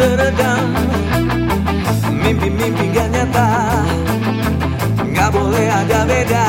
teredam Mimpi-mimpi gak nyata Gak boleh ada beda.